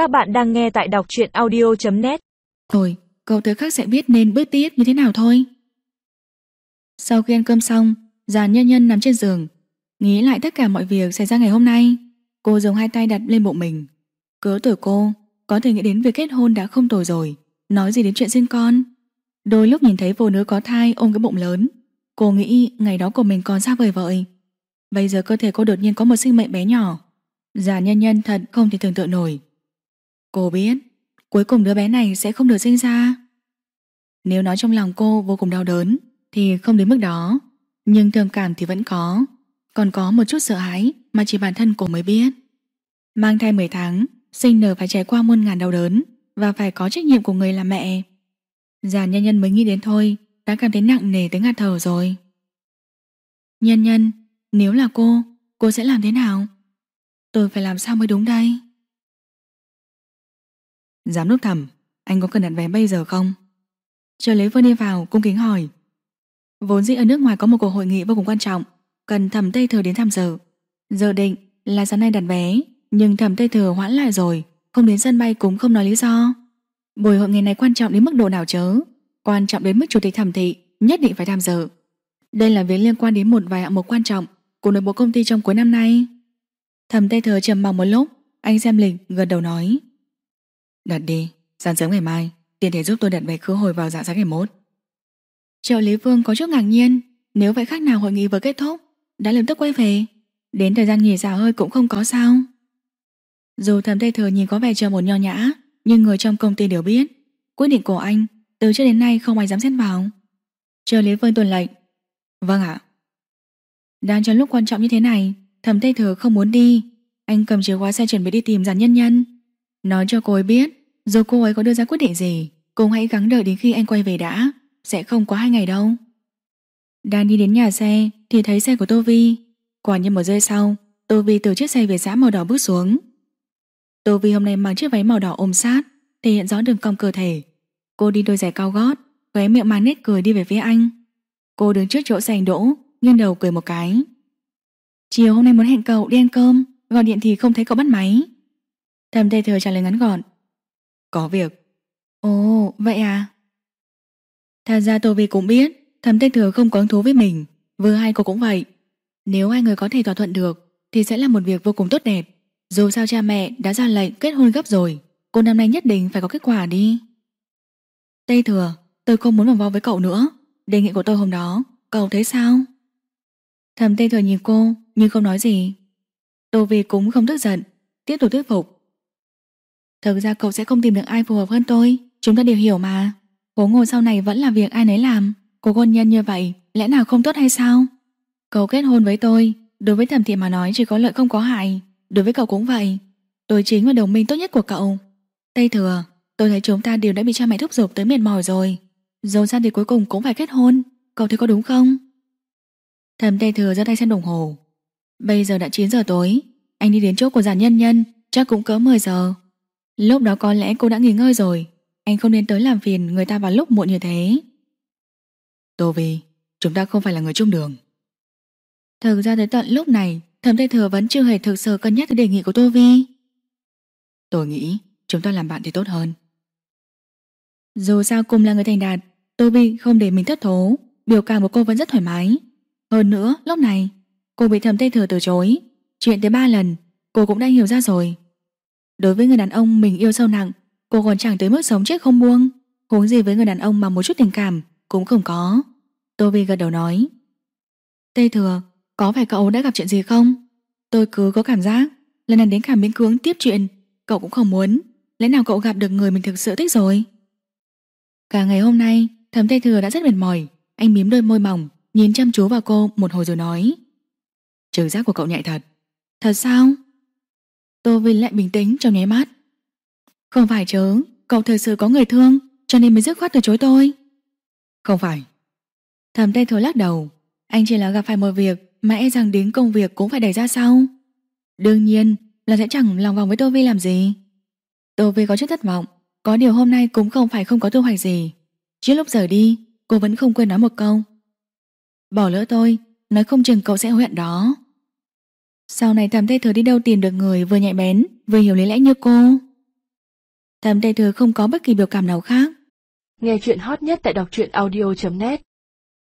Các bạn đang nghe tại đọc truyện audio.net Thôi, cậu tới khác sẽ biết nên bước tiếp như thế nào thôi. Sau khi ăn cơm xong, giàn nhân nhân nằm trên giường, nghĩ lại tất cả mọi việc xảy ra ngày hôm nay. Cô dùng hai tay đặt lên bụng mình. Cớ tuổi cô, có thể nghĩ đến việc kết hôn đã không tồi rồi, nói gì đến chuyện sinh con. Đôi lúc nhìn thấy phụ nữ có thai ôm cái bụng lớn, cô nghĩ ngày đó của mình còn xa vời vợi. Bây giờ cơ thể cô đột nhiên có một sinh mệnh bé nhỏ. Già nhân nhân thật không thể tưởng tượng nổi. Cô biết, cuối cùng đứa bé này sẽ không được sinh ra. Nếu nói trong lòng cô vô cùng đau đớn, thì không đến mức đó. Nhưng thương cảm thì vẫn có. Còn có một chút sợ hãi mà chỉ bản thân cô mới biết. Mang thai 10 tháng, sinh nở phải trải qua muôn ngàn đau đớn và phải có trách nhiệm của người làm mẹ. Già nhân nhân mới nghĩ đến thôi, đã cảm thấy nặng nề tới ngạt thở rồi. Nhân nhân, nếu là cô, cô sẽ làm thế nào? Tôi phải làm sao mới đúng đây? Giám đốc thẩm, anh có cần đặt vé bây giờ không? Chờ lấy vừa đi vào, cung kính hỏi. Vốn dĩ ở nước ngoài có một cuộc hội nghị vô cùng quan trọng, cần thẩm Tây Thừa đến tham dự. Giờ định là sáng nay đặt vé, nhưng thẩm Tây Thừa hoãn lại rồi, không đến sân bay cũng không nói lý do. Buổi hội nghị này quan trọng đến mức độ nào chớ, quan trọng đến mức chủ tịch thẩm thị nhất định phải tham dự. Đây là việc liên quan đến một vài hạng mục quan trọng của nội bộ công ty trong cuối năm nay. Thẩm Tây Thừa trầm mặc một lúc, anh xem lịch gật đầu nói. Đặt đi, sáng sớm ngày mai, tiền thể giúp tôi đặt vé khứ hồi vào dạng sáng ngày mốt. Triệu Lý Vương có chút ngạc nhiên, nếu vậy khác nào hội nghị vừa kết thúc, đã lập tức quay về, đến thời gian nghỉ xả hơi cũng không có sao. Dù thầm Tây Thừa nhìn có vẻ chờ một nho nhã, nhưng người trong công ty đều biết, quyết định của anh từ trước đến nay không ai dám xét vào. Triệu Lý Vương tuần lệnh. Vâng ạ. Đang trong lúc quan trọng như thế này, thầm Tây Thừa không muốn đi, anh cầm chìa khóa xe chuẩn bị đi tìm giàn nhân nhân. Nói cho cô ấy biết, Dù cô ấy có đưa ra quyết định gì, Cô hãy gắng đợi đến khi anh quay về đã. Sẽ không quá hai ngày đâu. Đang đi đến nhà xe, Thì thấy xe của Tô Vi. Quả nhiên một giây sau, Tô Vi từ chiếc xe về xã màu đỏ bước xuống. Tô Vi hôm nay mặc chiếc váy màu đỏ ôm sát, Thể hiện rõ đường cong cơ thể. Cô đi đôi giày cao gót, Khóe miệng mang nét cười đi về phía anh. Cô đứng trước chỗ xe anh đỗ, Nghiêng đầu cười một cái. Chiều hôm nay muốn hẹn cậu đi ăn cơm, Gọi điện thì không thấy cậu bắt máy. Thầm Tây Thừa trả lời ngắn gọn. Có việc. Ồ vậy à? Thật ra Tô Vi cũng biết Thầm Tây Thừa không có hứng thú với mình. Vừa hai cô cũng vậy. Nếu hai người có thể thỏa thuận được Thì sẽ là một việc vô cùng tốt đẹp. Dù sao cha mẹ đã ra lệnh kết hôn gấp rồi Cô năm nay nhất định phải có kết quả đi. Tây Thừa Tôi không muốn vòng vo với cậu nữa. Đề nghị của tôi hôm đó Cậu thấy sao? Thầm Tây Thừa nhìn cô Nhưng không nói gì. Tô Vi cũng không tức giận Tiếp tục thuyết phục Thực ra cậu sẽ không tìm được ai phù hợp hơn tôi. Chúng ta đều hiểu mà. Cố ngồi sau này vẫn là việc ai nấy làm. Cố hôn nhân như vậy, Lẽ nào không tốt hay sao? Cậu kết hôn với tôi. Đối với thẩm thị mà nói, chỉ có lợi không có hại. Đối với cậu cũng vậy. Tôi chính là đồng minh tốt nhất của cậu. Tây thừa, Tôi thấy chúng ta đều đã bị cha mẹ thúc giục tới mệt mỏi rồi. Dù sao thì cuối cùng cũng phải kết hôn. Cậu thấy có đúng không? Thầm Tây thừa ra tay xem đồng hồ. Bây giờ đã 9 giờ tối. Anh đi đến chỗ của giàn nhân nhân. Chắc cũng cỡ 10 giờ. Lúc đó có lẽ cô đã nghỉ ngơi rồi. Anh không nên tới làm phiền người ta vào lúc muộn như thế. Tô Vi Chúng ta không phải là người chung đường. Thực ra tới tận lúc này Thẩm Tây Thừa vẫn chưa hề thực sự cân nhắc tới đề nghị của Tô Vi. Tôi nghĩ Chúng ta làm bạn thì tốt hơn. Dù sao cùng là người thành đạt Tô Vi không để mình thất thố. Biểu cảm của cô vẫn rất thoải mái. Hơn nữa lúc này Cô bị Thẩm Tây Thừa từ chối. Chuyện tới ba lần Cô cũng đã hiểu ra rồi Đối với người đàn ông mình yêu sâu nặng Cô còn chẳng tới mức sống chết không buông. Huống gì với người đàn ông mà một chút tình cảm Cũng không có. Tô Vi gật đầu nói Tây thừa, có phải cậu đã gặp chuyện gì không? Tôi cứ có cảm giác Lần này đến cả miễn cưỡng tiếp chuyện Cậu cũng không muốn. Lẽ nào cậu gặp được người mình thực sự thích rồi? Cả ngày hôm nay Thẩm Tây Thừa đã rất mệt mỏi. Anh mím đôi môi mỏng Nhìn chăm chú vào cô một hồi rồi nói Trực giác của cậu nhạy thật. Thật sao? Tô Vinh lại bình tĩnh trong nháy mắt. Không phải chớ, cậu thật sự có người thương, cho nên mới dứt khoát từ chối tôi. Không phải. Thầm tay thừa lắc đầu, anh chỉ là gặp phải một việc mà e rằng đến công việc cũng phải đẩy ra sau. Đương nhiên là sẽ chẳng lòng vòng với Tô Vi làm gì. Tô Vi có chút thất vọng, có điều hôm nay cũng không phải không có thu hoạch gì. Trước lúc rời đi, cô vẫn không quên nói một câu. Bỏ lỡ tôi, nói không chừng cậu sẽ hối hận đó. Sau này thầm tây thừa đi đâu tìm được người vừa nhạy bén, Vừa hiểu lý lẽ như cô Thẩm Tây Thừa không có bất kỳ biểu cảm nào khác. Nghe chuyện hot nhất tại đọc truyện audio.net